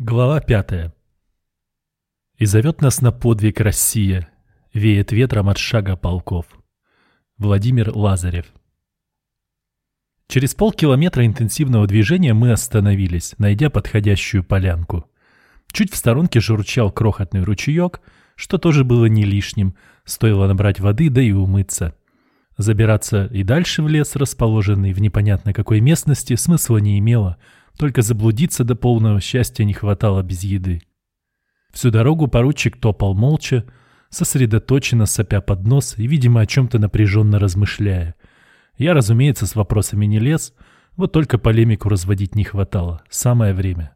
Глава пятая. И зовет нас на подвиг Россия, веет ветром от шага полков. Владимир Лазарев. Через полкилометра интенсивного движения мы остановились, найдя подходящую полянку. Чуть в сторонке журчал крохотный ручеек, что тоже было не лишним, стоило набрать воды, да и умыться. Забираться и дальше в лес, расположенный в непонятно какой местности, смысла не имело — только заблудиться до полного счастья не хватало без еды. Всю дорогу поручик топал молча, сосредоточенно сопя под нос и, видимо, о чем-то напряженно размышляя. Я, разумеется, с вопросами не лез, вот только полемику разводить не хватало. Самое время.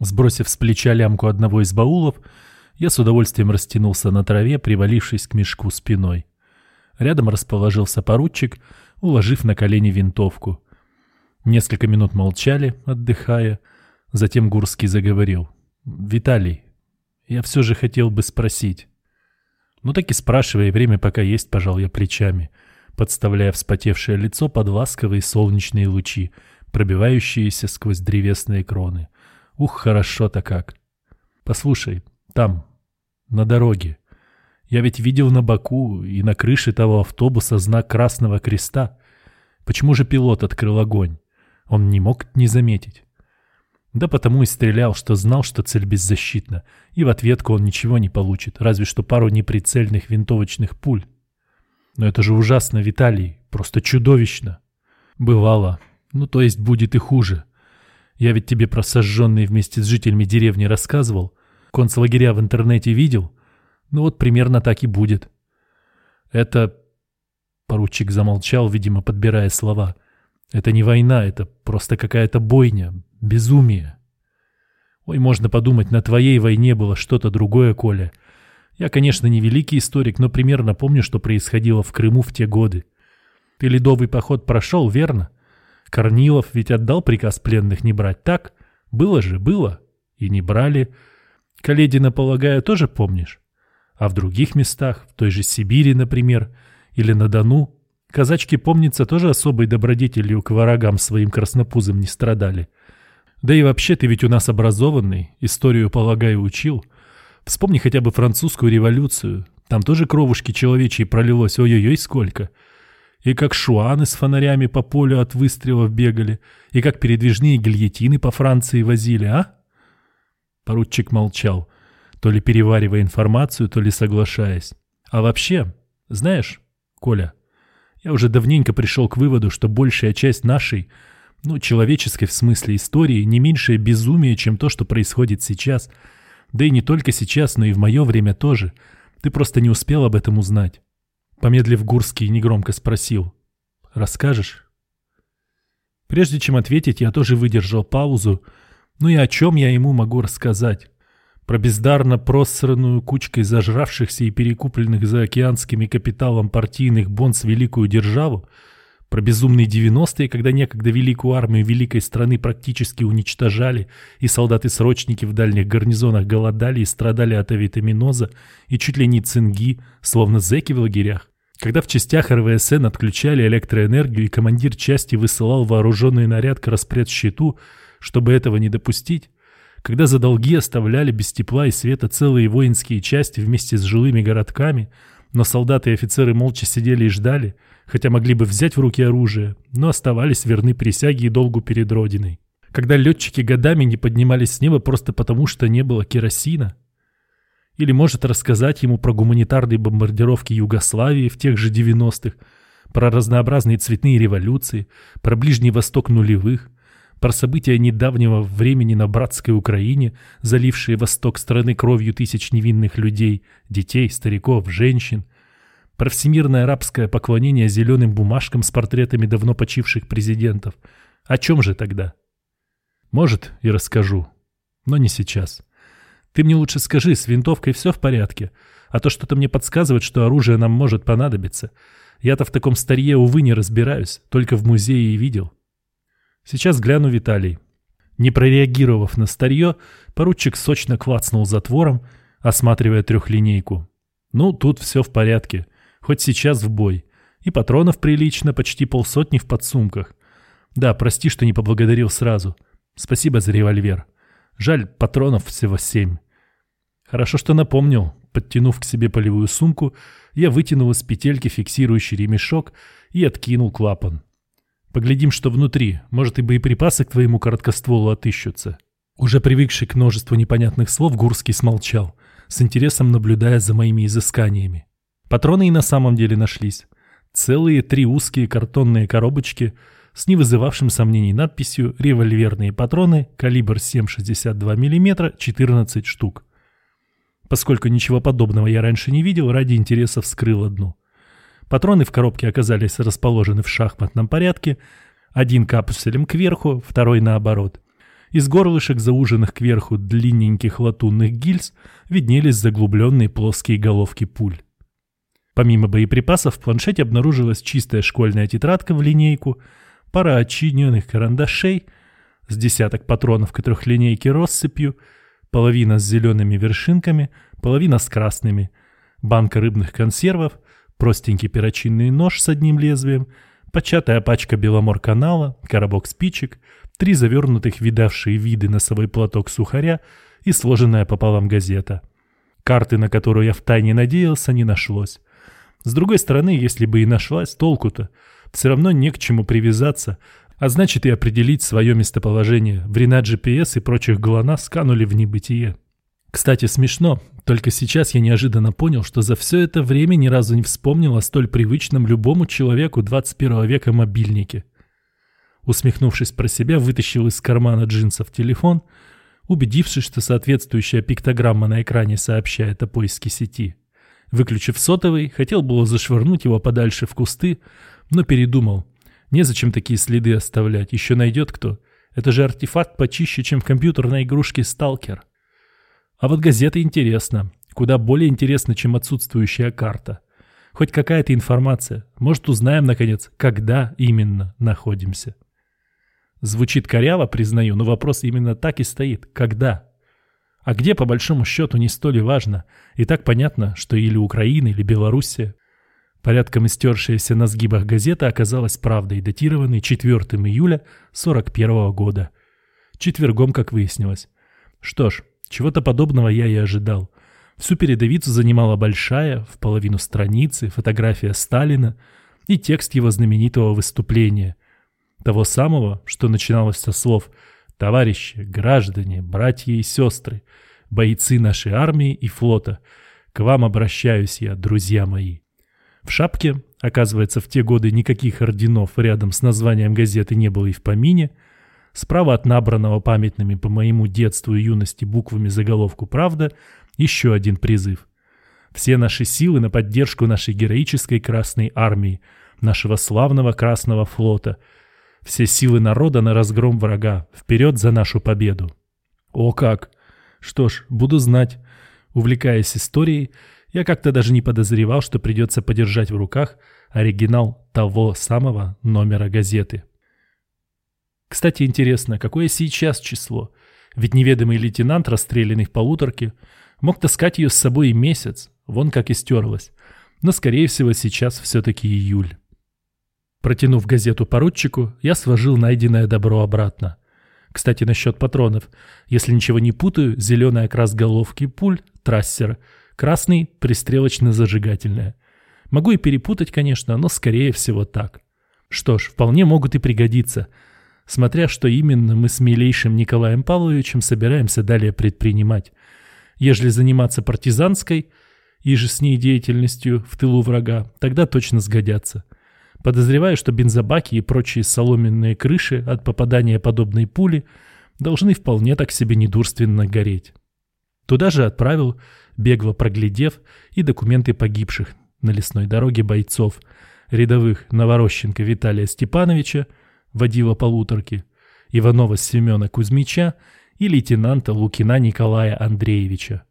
Сбросив с плеча лямку одного из баулов, я с удовольствием растянулся на траве, привалившись к мешку спиной. Рядом расположился поручик, уложив на колени винтовку. Несколько минут молчали, отдыхая. Затем Гурский заговорил. «Виталий, я все же хотел бы спросить». «Ну так и спрашивай, время пока есть», — пожал я плечами, подставляя вспотевшее лицо под ласковые солнечные лучи, пробивающиеся сквозь древесные кроны. «Ух, хорошо-то как!» «Послушай, там, на дороге, я ведь видел на боку и на крыше того автобуса знак Красного Креста. Почему же пилот открыл огонь? Он не мог не заметить. Да потому и стрелял, что знал, что цель беззащитна, и в ответку он ничего не получит, разве что пару неприцельных винтовочных пуль. Но это же ужасно, Виталий, просто чудовищно. Бывало. Ну, то есть будет и хуже. Я ведь тебе про сожженные вместе с жителями деревни рассказывал. Концлагеря в интернете видел. Ну вот примерно так и будет. Это... Поручик замолчал, видимо, подбирая слова — это не война, это просто какая-то бойня, безумие. Ой, можно подумать, на твоей войне было что-то другое, Коля. Я, конечно, не великий историк, но примерно помню, что происходило в Крыму в те годы. Ты ледовый поход прошел, верно? Корнилов ведь отдал приказ пленных не брать, так? Было же, было. И не брали. Каледина, полагаю, тоже помнишь? А в других местах, в той же Сибири, например, или на Дону, Казачки, помнится, тоже особой добродетелью к врагам своим краснопузым не страдали. Да и вообще ты ведь у нас образованный, историю, полагаю, учил. Вспомни хотя бы французскую революцию. Там тоже кровушки человечьей пролилось ой-ой-ой сколько. И как шуаны с фонарями по полю от выстрелов бегали, и как передвижные гильотины по Франции возили, а? Поручик молчал, то ли переваривая информацию, то ли соглашаясь. А вообще, знаешь, Коля, я уже давненько пришел к выводу, что большая часть нашей, ну, человеческой в смысле истории, не меньшее безумие, чем то, что происходит сейчас. Да и не только сейчас, но и в мое время тоже. Ты просто не успел об этом узнать. Помедлив Гурский негромко спросил. «Расскажешь?» Прежде чем ответить, я тоже выдержал паузу. Ну и о чем я ему могу рассказать? Про бездарно просранную кучкой зажравшихся и перекупленных за океанскими капиталом партийных бонс великую державу, про безумные 90-е, когда некогда великую армию великой страны практически уничтожали, и солдаты-срочники в дальних гарнизонах голодали и страдали от авитаминоза и чуть ли не цинги, словно зэки в лагерях. Когда в частях РВСН отключали электроэнергию и командир части высылал вооруженный наряд к распредщиту, чтобы этого не допустить, когда за долги оставляли без тепла и света целые воинские части вместе с жилыми городками, но солдаты и офицеры молча сидели и ждали, хотя могли бы взять в руки оружие, но оставались верны присяге и долгу перед Родиной. Когда летчики годами не поднимались с неба просто потому, что не было керосина. Или может рассказать ему про гуманитарные бомбардировки Югославии в тех же 90-х, про разнообразные цветные революции, про Ближний Восток нулевых, про события недавнего времени на братской Украине, залившие восток страны кровью тысяч невинных людей, детей, стариков, женщин, про всемирное арабское поклонение зеленым бумажкам с портретами давно почивших президентов. О чем же тогда? Может, и расскажу, но не сейчас. Ты мне лучше скажи, с винтовкой все в порядке? А то что-то мне подсказывает, что оружие нам может понадобиться. Я-то в таком старье, увы, не разбираюсь, только в музее и видел. Сейчас гляну Виталий. Не прореагировав на старье, поручик сочно клацнул затвором, осматривая трехлинейку. Ну, тут все в порядке. Хоть сейчас в бой. И патронов прилично, почти полсотни в подсумках. Да, прости, что не поблагодарил сразу. Спасибо за револьвер. Жаль, патронов всего семь. Хорошо, что напомнил. Подтянув к себе полевую сумку, я вытянул из петельки фиксирующий ремешок и откинул клапан. Поглядим, что внутри. Может, и боеприпасы к твоему короткостволу отыщутся. Уже привыкший к множеству непонятных слов, Гурский смолчал, с интересом наблюдая за моими изысканиями. Патроны и на самом деле нашлись. Целые три узкие картонные коробочки с не вызывавшим сомнений надписью «Револьверные патроны, калибр 7,62 мм, 14 штук». Поскольку ничего подобного я раньше не видел, ради интереса вскрыл одну. Патроны в коробке оказались расположены в шахматном порядке, один капсулем кверху, второй наоборот. Из горлышек, зауженных кверху длинненьких латунных гильз, виднелись заглубленные плоские головки пуль. Помимо боеприпасов в планшете обнаружилась чистая школьная тетрадка в линейку, пара отчиненных карандашей, с десяток патронов к трехлинейке россыпью, половина с зелеными вершинками, половина с красными, банка рыбных консервов, простенький перочинный нож с одним лезвием, початая пачка беломор-канала, коробок спичек, три завернутых видавшие виды носовой платок сухаря и сложенная пополам газета. Карты, на которую я втайне надеялся, не нашлось. С другой стороны, если бы и нашлась, толку-то. Все равно не к чему привязаться, а значит и определить свое местоположение. Время GPS и прочих ГЛОНАСС сканули в небытие. Кстати, смешно, только сейчас я неожиданно понял, что за все это время ни разу не вспомнил о столь привычном любому человеку 21 века мобильнике. Усмехнувшись про себя, вытащил из кармана джинсов телефон, убедившись, что соответствующая пиктограмма на экране сообщает о поиске сети. Выключив сотовый, хотел было зашвырнуть его подальше в кусты, но передумал. Незачем такие следы оставлять, еще найдет кто. Это же артефакт почище, чем в компьютерной игрушке «Сталкер». А вот газета интересна. Куда более интересна, чем отсутствующая карта. Хоть какая-то информация. Может, узнаем, наконец, когда именно находимся. Звучит коряво, признаю, но вопрос именно так и стоит. Когда? А где, по большому счету, не столь важно. И так понятно, что или Украина, или Белоруссия. Порядком истершаяся на сгибах газета оказалась правдой, датированной 4 июля 41 года. Четвергом, как выяснилось. Что ж, чего-то подобного я и ожидал. Всю передовицу занимала большая, в половину страницы, фотография Сталина и текст его знаменитого выступления. Того самого, что начиналось со слов Товарищи, граждане, братья и сестры, бойцы нашей армии и флота, к вам обращаюсь я, друзья мои. В шапке, оказывается, в те годы никаких орденов рядом с названием газеты не было и в помине, справа от набранного памятными по моему детству и юности буквами заголовку «Правда» еще один призыв. Все наши силы на поддержку нашей героической Красной Армии, нашего славного Красного Флота – все силы народа на разгром врага. Вперед за нашу победу. О как! Что ж, буду знать. Увлекаясь историей, я как-то даже не подозревал, что придется подержать в руках оригинал того самого номера газеты. Кстати, интересно, какое сейчас число? Ведь неведомый лейтенант, расстрелянный в полуторке, мог таскать ее с собой месяц, вон как и стерлась. Но, скорее всего, сейчас все-таки июль. Протянув газету поручику, я сложил найденное добро обратно. Кстати, насчет патронов. Если ничего не путаю, зеленый окрас головки пуль – трассер, красный – пристрелочно-зажигательная. Могу и перепутать, конечно, но скорее всего так. Что ж, вполне могут и пригодиться, смотря что именно мы с милейшим Николаем Павловичем собираемся далее предпринимать. Ежели заниматься партизанской и же с ней деятельностью в тылу врага, тогда точно сгодятся – Подозреваю, что бензобаки и прочие соломенные крыши от попадания подобной пули должны вполне так себе недурственно гореть. Туда же отправил, бегло проглядев, и документы погибших на лесной дороге бойцов, рядовых Новорощенко Виталия Степановича, водила полуторки, Иванова Семена Кузьмича и лейтенанта Лукина Николая Андреевича.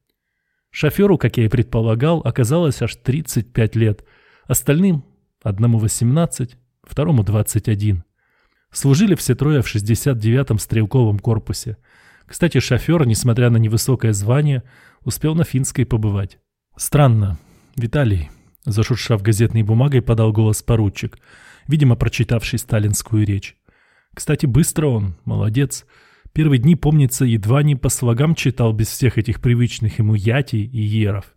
Шоферу, как я и предполагал, оказалось аж 35 лет, остальным Одному 18, второму 21. Служили все трое в 69-м стрелковом корпусе. Кстати, шофер, несмотря на невысокое звание, успел на финской побывать. Странно. Виталий, зашуршав газетной бумагой, подал голос поручик, видимо, прочитавший сталинскую речь. Кстати, быстро он, молодец. Первые дни, помнится, едва не по слогам читал без всех этих привычных ему ятий и еров.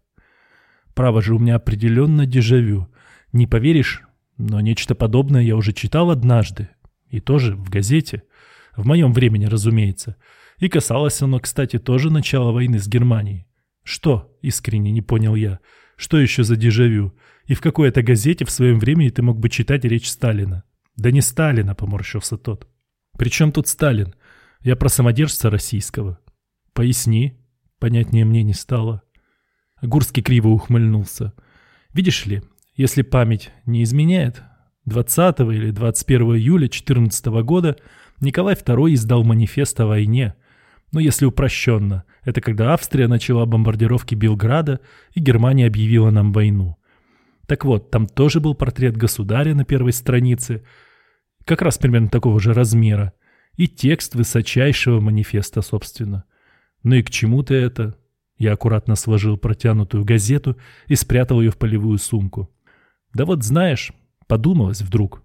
Право же у меня определенно дежавю. Не поверишь, но нечто подобное я уже читал однажды. И тоже в газете. В моем времени, разумеется. И касалось оно, кстати, тоже начала войны с Германией. Что, искренне не понял я, что еще за дежавю? И в какой это газете в своем времени ты мог бы читать речь Сталина? Да не Сталина, поморщился тот. Причем тут Сталин? Я про самодержца российского. Поясни. Понятнее мне не стало. Гурский криво ухмыльнулся. Видишь ли, если память не изменяет, 20 или 21 июля 14 года Николай II издал манифест о войне. Но если упрощенно, это когда Австрия начала бомбардировки Белграда и Германия объявила нам войну. Так вот, там тоже был портрет государя на первой странице, как раз примерно такого же размера и текст высочайшего манифеста, собственно. Ну и к чему ты это? Я аккуратно сложил протянутую газету и спрятал ее в полевую сумку. Да вот знаешь, подумалось вдруг.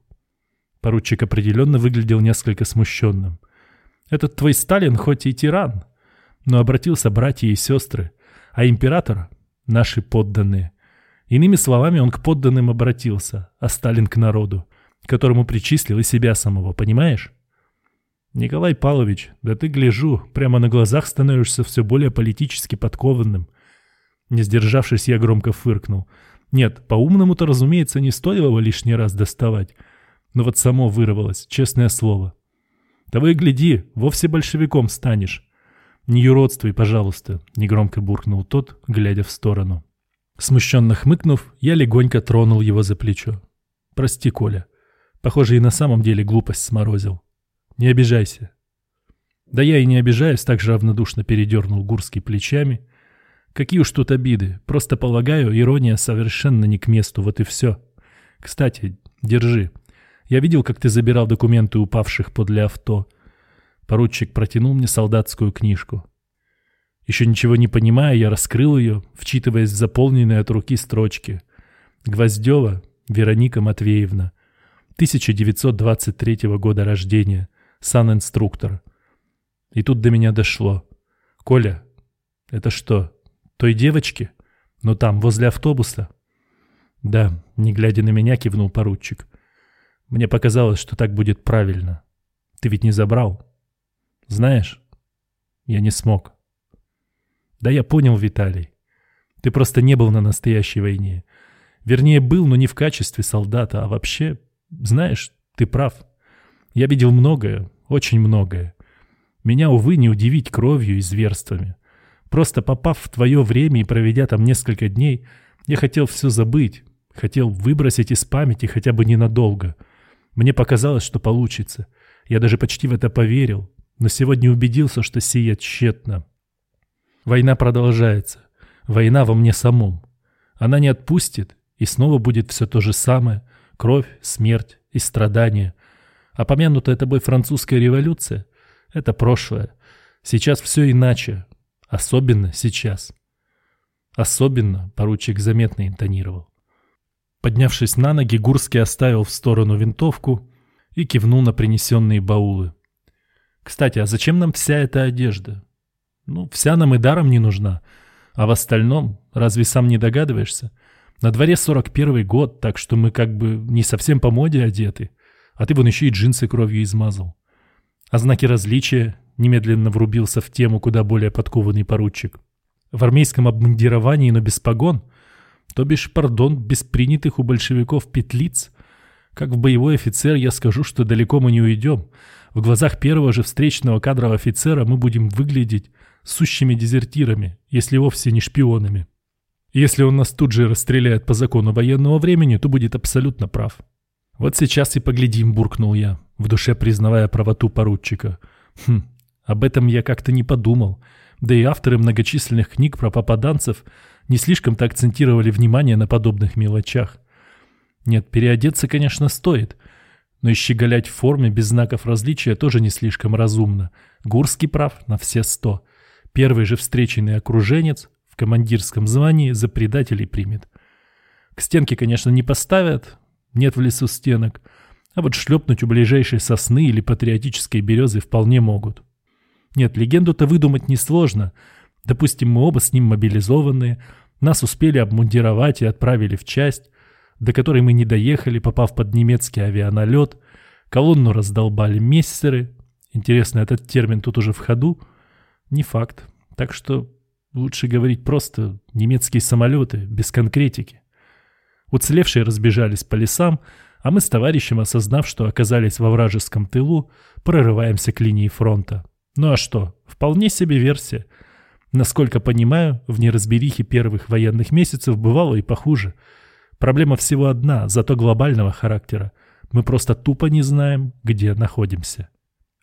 Поручик определенно выглядел несколько смущенным. Этот твой Сталин хоть и тиран, но обратился братья и сестры, а император — наши подданные. Иными словами, он к подданным обратился, а Сталин к народу, которому причислил и себя самого, понимаешь? «Николай Павлович, да ты, гляжу, прямо на глазах становишься все более политически подкованным». Не сдержавшись, я громко фыркнул. Нет, по-умному-то, разумеется, не стоило его лишний раз доставать. Но вот само вырвалось, честное слово. «Того и гляди, вовсе большевиком станешь». «Не юродствуй, пожалуйста», — негромко буркнул тот, глядя в сторону. Смущенно хмыкнув, я легонько тронул его за плечо. «Прости, Коля. Похоже, и на самом деле глупость сморозил. Не обижайся. Да я и не обижаюсь, так же равнодушно передернул Гурский плечами. Какие уж тут обиды. Просто полагаю, ирония совершенно не к месту, вот и все. Кстати, держи. Я видел, как ты забирал документы упавших подле авто. Поручик протянул мне солдатскую книжку. Еще ничего не понимая, я раскрыл ее, вчитываясь в заполненные от руки строчки. Гвоздева Вероника Матвеевна, 1923 года рождения, сан-инструктор. И тут до меня дошло. «Коля, это что, той девочки? Ну там, возле автобуса?» «Да», — не глядя на меня, кивнул поручик. «Мне показалось, что так будет правильно. Ты ведь не забрал?» «Знаешь, я не смог». «Да я понял, Виталий. Ты просто не был на настоящей войне. Вернее, был, но не в качестве солдата, а вообще, знаешь, ты прав. Я видел многое, очень многое. Меня, увы, не удивить кровью и зверствами. Просто попав в твое время и проведя там несколько дней, я хотел все забыть, хотел выбросить из памяти хотя бы ненадолго. Мне показалось, что получится. Я даже почти в это поверил, но сегодня убедился, что сия тщетно. Война продолжается. Война во мне самом. Она не отпустит, и снова будет все то же самое. Кровь, смерть и страдания. А помянутая тобой французская революция — это прошлое. Сейчас все иначе. Особенно сейчас. Особенно, поручик заметно интонировал. Поднявшись на ноги, Гурский оставил в сторону винтовку и кивнул на принесенные баулы. «Кстати, а зачем нам вся эта одежда? Ну, вся нам и даром не нужна. А в остальном, разве сам не догадываешься? На дворе 41 год, так что мы как бы не совсем по моде одеты. А ты вон еще и джинсы кровью измазал. А знаки различия немедленно врубился в тему куда более подкованный поручик. В армейском обмундировании, но без погон, то бишь, пардон, без принятых у большевиков петлиц, как в боевой офицер я скажу, что далеко мы не уйдем. В глазах первого же встречного кадрового офицера мы будем выглядеть сущими дезертирами, если вовсе не шпионами. Если он нас тут же расстреляет по закону военного времени, то будет абсолютно прав. «Вот сейчас и поглядим», — буркнул я, в душе признавая правоту поручика. «Хм, об этом я как-то не подумал. Да и авторы многочисленных книг про попаданцев не слишком-то акцентировали внимание на подобных мелочах. Нет, переодеться, конечно, стоит, но и щеголять в форме без знаков различия тоже не слишком разумно. Гурский прав на все сто. Первый же встреченный окруженец в командирском звании за предателей примет. К стенке, конечно, не поставят, нет в лесу стенок, а вот шлепнуть у ближайшей сосны или патриотической березы вполне могут. Нет, легенду-то выдумать несложно. Допустим, мы оба с ним мобилизованные, нас успели обмундировать и отправили в часть, до которой мы не доехали, попав под немецкий авианалет. Колонну раздолбали мессеры. Интересно, этот термин тут уже в ходу? Не факт. Так что лучше говорить просто «немецкие самолеты», без конкретики. Уцелевшие разбежались по лесам, а мы с товарищем, осознав, что оказались во вражеском тылу, прорываемся к линии фронта. Ну а что, вполне себе версия. Насколько понимаю, в неразберихе первых военных месяцев бывало и похуже. Проблема всего одна, зато глобального характера. Мы просто тупо не знаем, где находимся.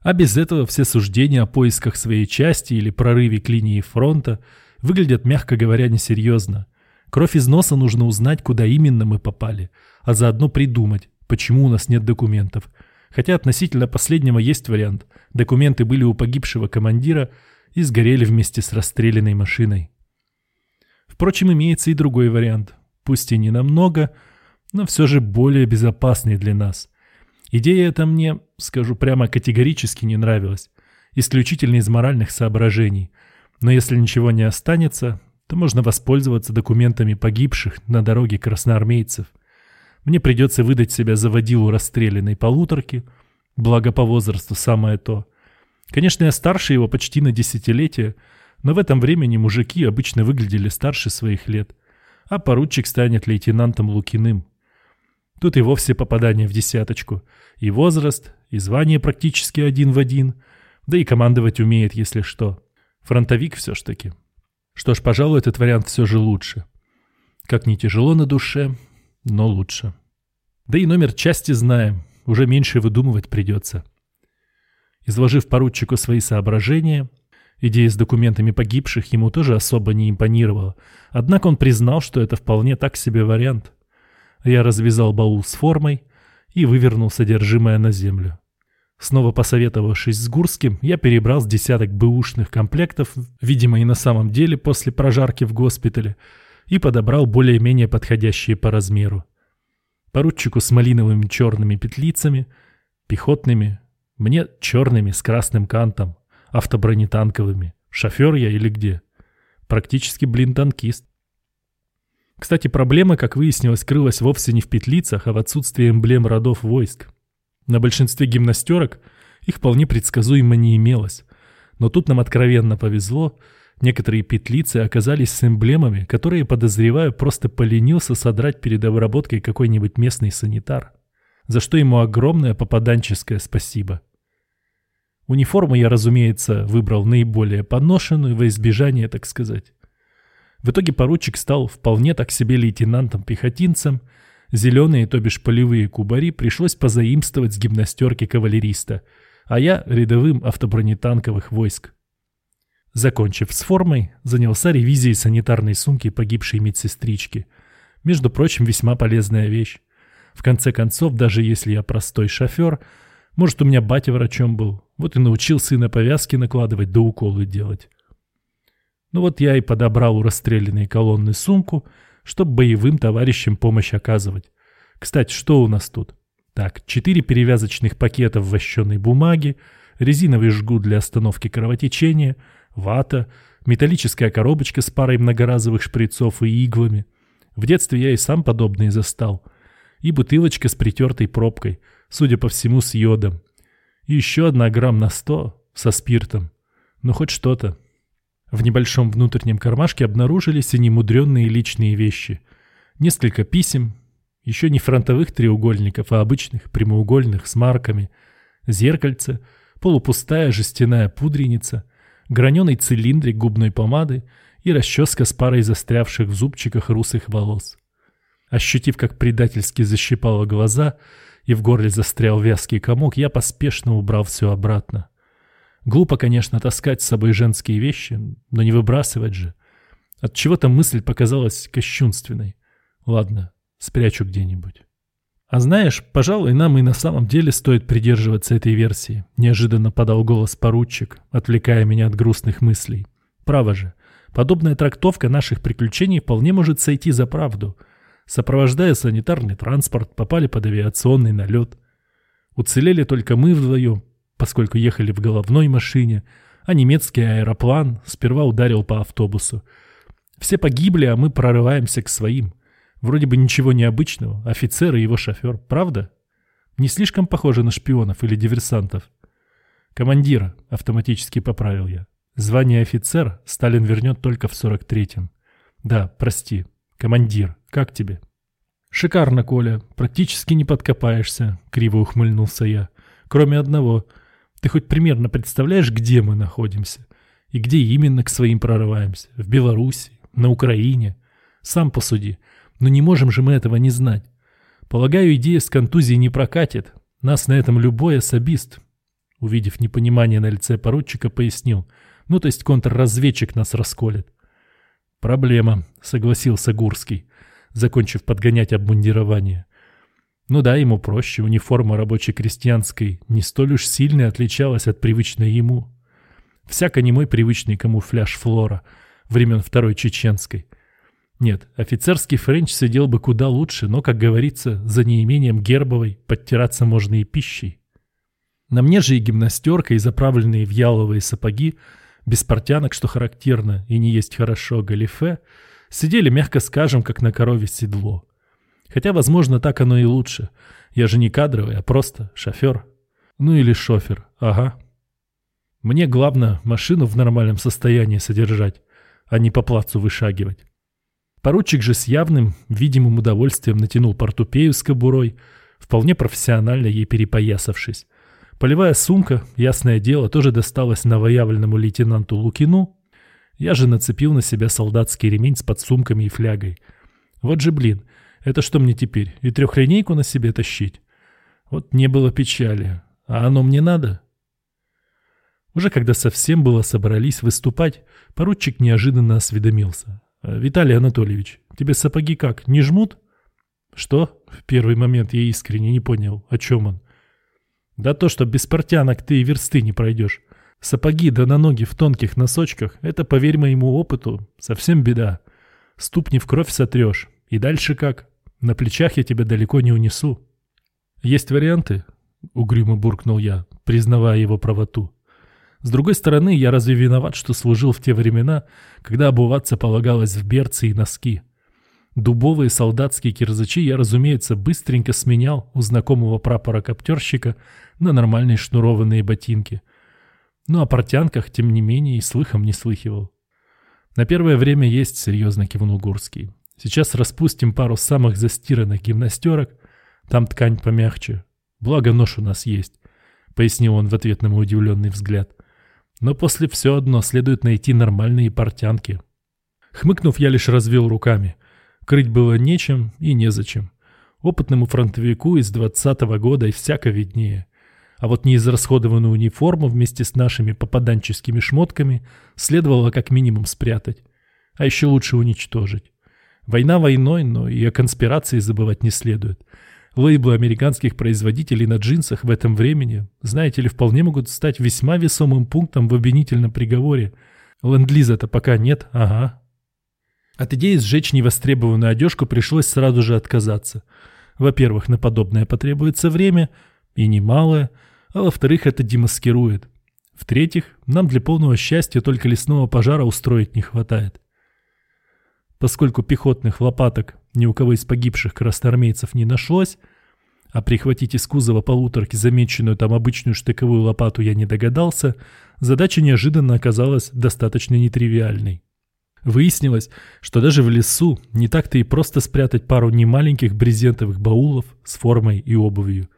А без этого все суждения о поисках своей части или прорыве к линии фронта выглядят, мягко говоря, несерьезно. Кровь из носа нужно узнать, куда именно мы попали, а заодно придумать, почему у нас нет документов. Хотя относительно последнего есть вариант. Документы были у погибшего командира и сгорели вместе с расстрелянной машиной. Впрочем, имеется и другой вариант. Пусть и не намного, но все же более безопасный для нас. Идея эта мне, скажу прямо, категорически не нравилась. Исключительно из моральных соображений. Но если ничего не останется, то можно воспользоваться документами погибших на дороге красноармейцев. Мне придется выдать себя за водилу расстрелянной полуторки, благо по возрасту самое то. Конечно, я старше его почти на десятилетие, но в этом времени мужики обычно выглядели старше своих лет, а поручик станет лейтенантом Лукиным. Тут и вовсе попадание в десяточку. И возраст, и звание практически один в один, да и командовать умеет, если что. Фронтовик все ж таки. Что ж, пожалуй, этот вариант все же лучше. Как не тяжело на душе, но лучше. Да и номер части знаем, уже меньше выдумывать придется. Изложив поручику свои соображения, идея с документами погибших ему тоже особо не импонировала, однако он признал, что это вполне так себе вариант. Я развязал баул с формой и вывернул содержимое на землю. Снова посоветовавшись с Гурским, я перебрал с десяток бэушных комплектов, видимо и на самом деле после прожарки в госпитале, и подобрал более-менее подходящие по размеру. Поручику с малиновыми черными петлицами, пехотными, мне черными с красным кантом, автобронетанковыми. Шофер я или где? Практически, блин, танкист. Кстати, проблема, как выяснилось, крылась вовсе не в петлицах, а в отсутствии эмблем родов войск. На большинстве гимнастерок их вполне предсказуемо не имелось. Но тут нам откровенно повезло. Некоторые петлицы оказались с эмблемами, которые, подозреваю, просто поленился содрать перед обработкой какой-нибудь местный санитар. За что ему огромное попаданческое спасибо. Униформу я, разумеется, выбрал наиболее поношенную во избежание, так сказать. В итоге поручик стал вполне так себе лейтенантом-пехотинцем – Зеленые, то бишь полевые кубари, пришлось позаимствовать с гимнастерки кавалериста, а я рядовым автобронетанковых войск. Закончив с формой, занялся ревизией санитарной сумки погибшей медсестрички. Между прочим, весьма полезная вещь. В конце концов, даже если я простой шофер, может, у меня батя врачом был, вот и научил сына повязки накладывать да уколы делать. Ну вот я и подобрал у расстрелянной колонны сумку — чтобы боевым товарищам помощь оказывать. Кстати, что у нас тут? Так, четыре перевязочных пакета в вощеной бумаге, резиновый жгут для остановки кровотечения, вата, металлическая коробочка с парой многоразовых шприцов и иглами. В детстве я и сам подобные застал. И бутылочка с притертой пробкой, судя по всему, с йодом. Еще одна грамм на сто со спиртом. Ну, хоть что-то. В небольшом внутреннем кармашке обнаружились и немудренные личные вещи. Несколько писем, еще не фронтовых треугольников, а обычных, прямоугольных, с марками, зеркальце, полупустая жестяная пудреница, граненый цилиндрик губной помады и расческа с парой застрявших в зубчиках русых волос. Ощутив, как предательски защипало глаза и в горле застрял вязкий комок, я поспешно убрал все обратно. Глупо, конечно, таскать с собой женские вещи, но не выбрасывать же. От чего-то мысль показалась кощунственной. Ладно, спрячу где-нибудь. А знаешь, пожалуй, нам и на самом деле стоит придерживаться этой версии, неожиданно подал голос поручик, отвлекая меня от грустных мыслей. Право же, подобная трактовка наших приключений вполне может сойти за правду. Сопровождая санитарный транспорт, попали под авиационный налет. Уцелели только мы вдвоем, поскольку ехали в головной машине, А немецкий аэроплан сперва ударил по автобусу. Все погибли, а мы прорываемся к своим. Вроде бы ничего необычного. Офицер и его шофер. Правда? Не слишком похоже на шпионов или диверсантов. Командира, автоматически поправил я. Звание офицер Сталин вернет только в 43-м. Да, прости. Командир, как тебе? Шикарно, Коля. Практически не подкопаешься, криво ухмыльнулся я. Кроме одного. Ты хоть примерно представляешь, где мы находимся? И где именно к своим прорываемся? В Беларуси? На Украине? Сам посуди. Но не можем же мы этого не знать. Полагаю, идея с контузией не прокатит. Нас на этом любой особист. Увидев непонимание на лице поручика, пояснил. Ну, то есть контрразведчик нас расколет. Проблема, согласился Гурский, закончив подгонять обмундирование. Ну да, ему проще, униформа рабоче-крестьянской не столь уж сильно отличалась от привычной ему. Всяко не мой привычный камуфляж флора времен Второй Чеченской. Нет, офицерский френч сидел бы куда лучше, но, как говорится, за неимением гербовой подтираться можно и писчей. На мне же и гимнастерка, и заправленные в яловые сапоги, без портянок, что характерно, и не есть хорошо, галифе, сидели, мягко скажем, как на корове седло. Хотя, возможно, так оно и лучше. Я же не кадровый, а просто шофер. Ну или шофер, ага. Мне главное машину в нормальном состоянии содержать, а не по плацу вышагивать. Поручик же с явным, видимым удовольствием натянул портупею с кобурой, вполне профессионально ей перепоясавшись. Полевая сумка, ясное дело, тоже досталась новоявленному лейтенанту Лукину. Я же нацепил на себя солдатский ремень с подсумками и флягой. Вот же блин, это что мне теперь, и трехлинейку на себе тащить? Вот не было печали. А оно мне надо? Уже когда совсем было собрались выступать, поручик неожиданно осведомился. «А, «Виталий Анатольевич, тебе сапоги как, не жмут?» «Что?» В первый момент я искренне не понял, о чем он. «Да то, что без портянок ты и версты не пройдешь. Сапоги да на ноги в тонких носочках — это, поверь моему опыту, совсем беда. Ступни в кровь сотрешь. И дальше как? На плечах я тебя далеко не унесу. Есть варианты? Угрюмо буркнул я, признавая его правоту. С другой стороны, я разве виноват, что служил в те времена, когда обуваться полагалось в берцы и носки? Дубовые солдатские кирзачи я, разумеется, быстренько сменял у знакомого прапора-коптерщика на нормальные шнурованные ботинки. Ну, о портянках, тем не менее, и слыхом не слыхивал. На первое время есть, серьезно кивнул Гурский. Сейчас распустим пару самых застиранных гимнастерок, там ткань помягче. Благо нож у нас есть, пояснил он в ответ на мой удивленный взгляд. Но после все одно следует найти нормальные портянки. Хмыкнув, я лишь развел руками. Крыть было нечем и незачем. Опытному фронтовику из двадцатого года и всяко виднее. А вот неизрасходованную униформу вместе с нашими попаданческими шмотками следовало как минимум спрятать. А еще лучше уничтожить. Война войной, но и о конспирации забывать не следует. Лейблы американских производителей на джинсах в этом времени, знаете ли, вполне могут стать весьма весомым пунктом в обвинительном приговоре. Ленд-лиза-то пока нет, ага. От идеи сжечь невостребованную одежку пришлось сразу же отказаться. Во-первых, на подобное потребуется время, и немалое, а во-вторых, это демаскирует. В-третьих, нам для полного счастья только лесного пожара устроить не хватает. Поскольку пехотных лопаток ни у кого из погибших красноармейцев не нашлось, а прихватить из кузова полуторки замеченную там обычную штыковую лопату я не догадался, задача неожиданно оказалась достаточно нетривиальной. Выяснилось, что даже в лесу не так-то и просто спрятать пару немаленьких брезентовых баулов с формой и обувью.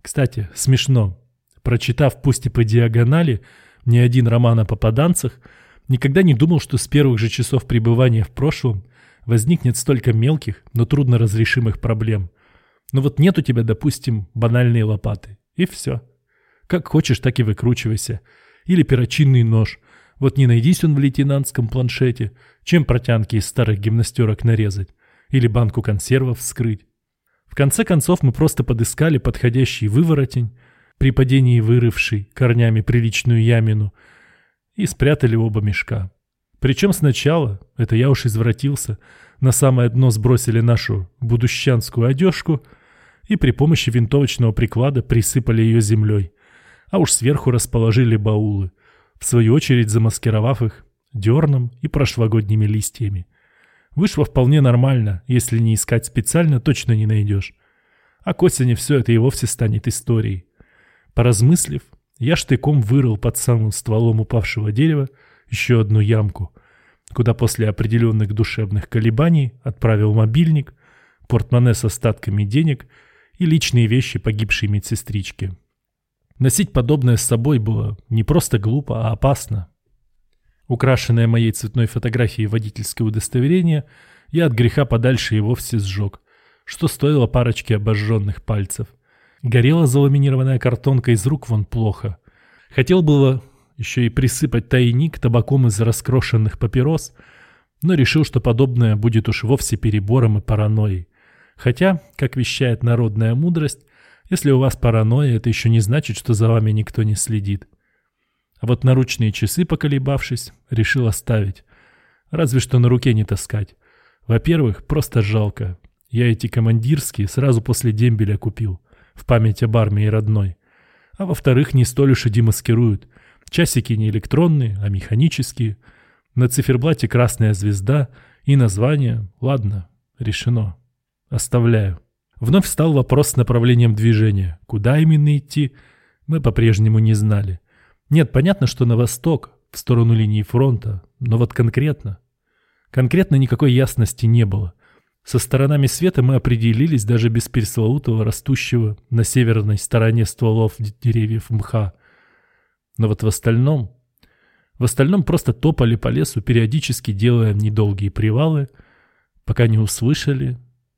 Кстати, смешно. Прочитав пусть и по диагонали не один роман о попаданцах, Никогда не думал, что с первых же часов пребывания в прошлом возникнет столько мелких, но трудно разрешимых проблем. Но вот нет у тебя, допустим, банальные лопаты. И все. Как хочешь, так и выкручивайся. Или перочинный нож. Вот не найдись он в лейтенантском планшете. Чем протянки из старых гимнастерок нарезать? Или банку консервов вскрыть? В конце концов мы просто подыскали подходящий выворотень, при падении вырывший корнями приличную ямину – и спрятали оба мешка. Причем сначала, это я уж извратился, на самое дно сбросили нашу будущанскую одежку и при помощи винтовочного приклада присыпали ее землей, а уж сверху расположили баулы. в свою очередь замаскировав их дерном и прошлогодними листьями. Вышло вполне нормально, если не искать специально, точно не найдешь. А к осени все это и вовсе станет историей. Поразмыслив, я штыком вырыл под самым стволом упавшего дерева еще одну ямку, куда после определенных душевных колебаний отправил мобильник, портмоне с остатками денег и личные вещи погибшей медсестрички. Носить подобное с собой было не просто глупо, а опасно. Украшенное моей цветной фотографией водительское удостоверение, я от греха подальше и вовсе сжег, что стоило парочки обожженных пальцев. Горела заламинированная картонка из рук вон плохо. Хотел было еще и присыпать тайник табаком из раскрошенных папирос, но решил, что подобное будет уж вовсе перебором и паранойей. Хотя, как вещает народная мудрость, если у вас паранойя, это еще не значит, что за вами никто не следит. А вот наручные часы, поколебавшись, решил оставить. Разве что на руке не таскать. Во-первых, просто жалко. Я эти командирские сразу после дембеля купил. В память об армии родной. А во-вторых, не столь уж и демаскируют. Часики не электронные, а механические. На циферблате красная звезда и название. Ладно, решено. Оставляю. Вновь встал вопрос с направлением движения. Куда именно идти, мы по-прежнему не знали. Нет, понятно, что на восток, в сторону линии фронта, но вот конкретно. Конкретно никакой ясности не было. Со сторонами света мы определились даже без пресловутого растущего на северной стороне стволов деревьев мха. Но вот в остальном... В остальном просто топали по лесу, периодически делая недолгие привалы, пока не услышали